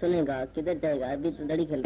सुनेगा किधर जाएगा? अभी तो दड़ी खेल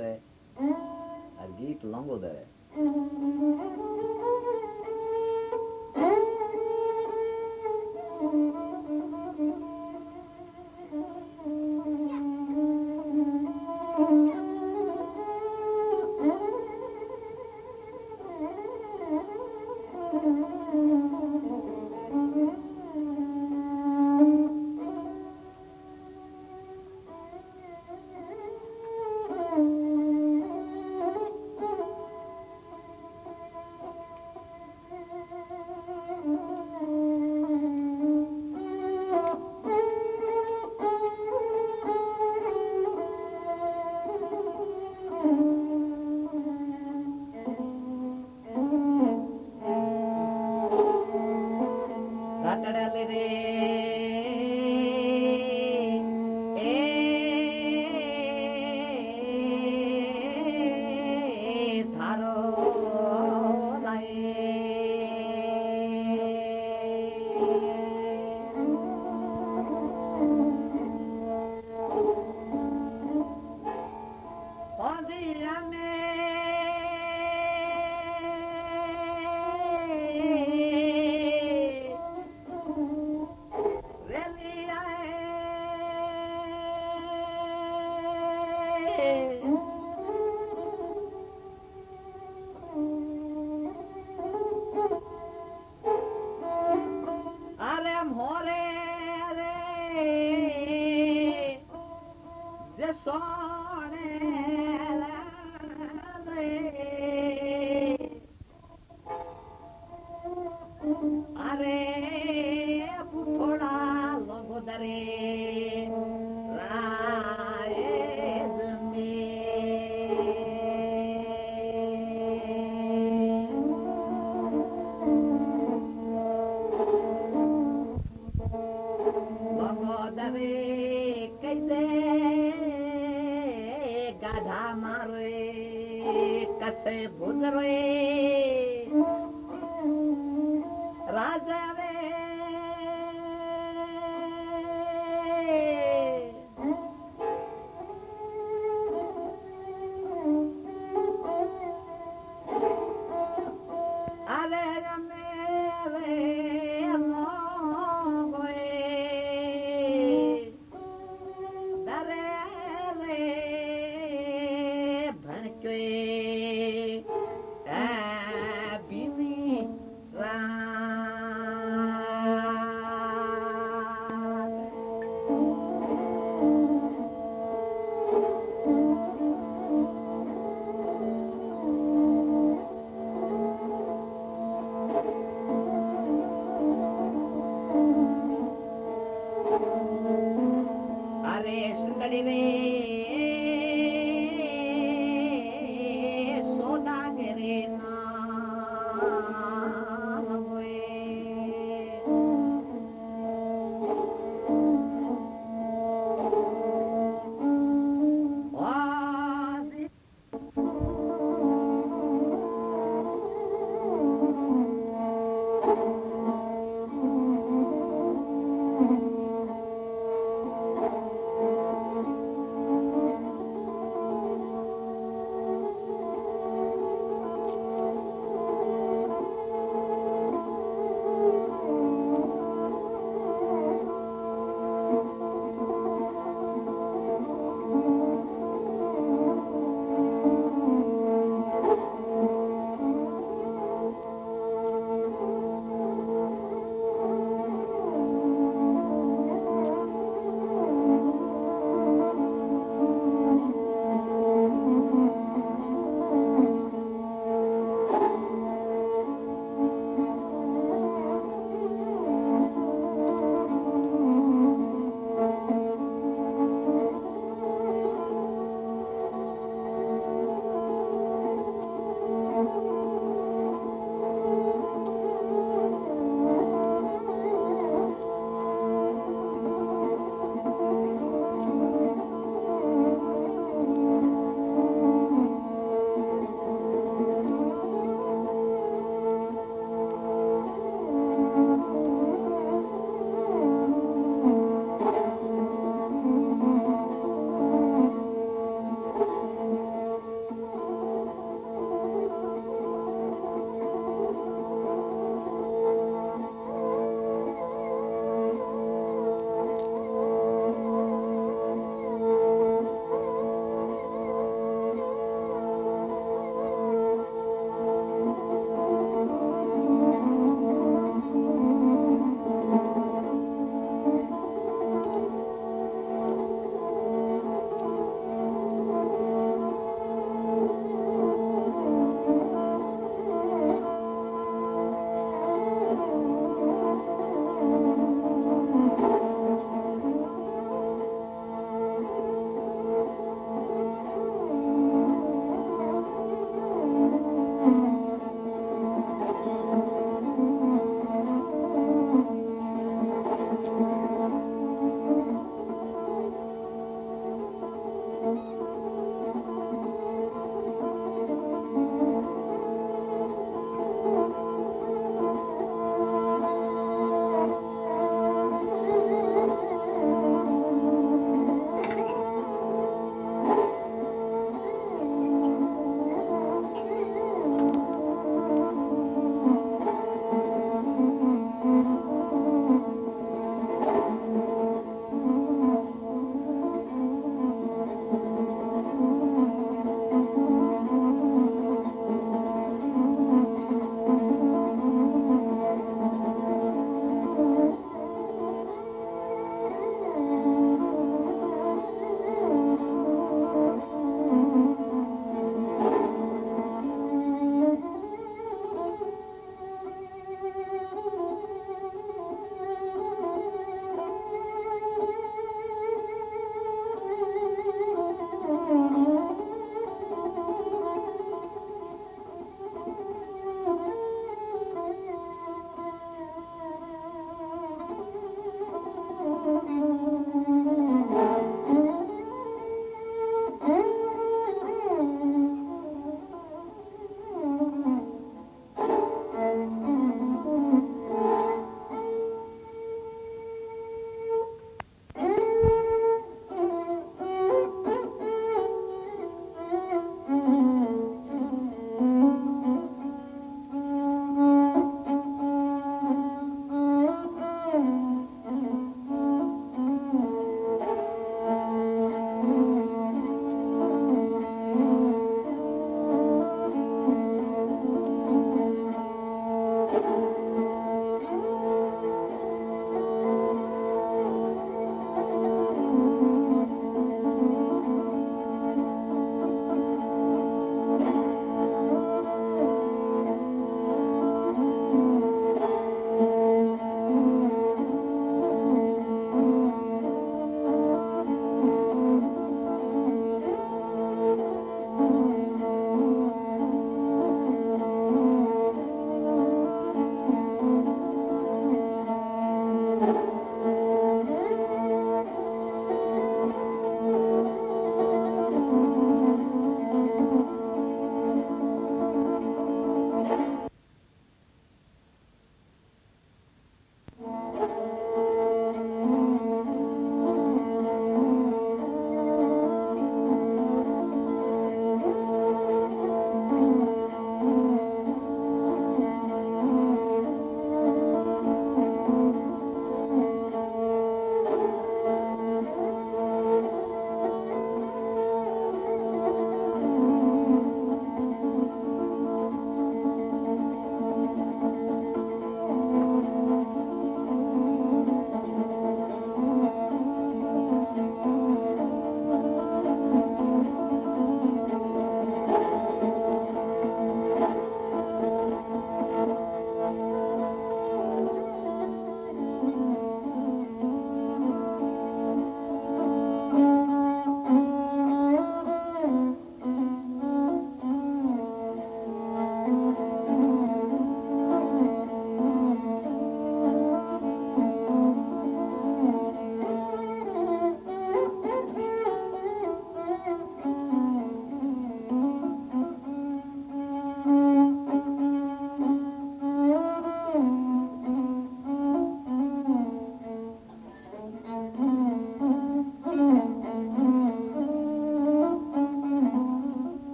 है और गीत लंगोदर है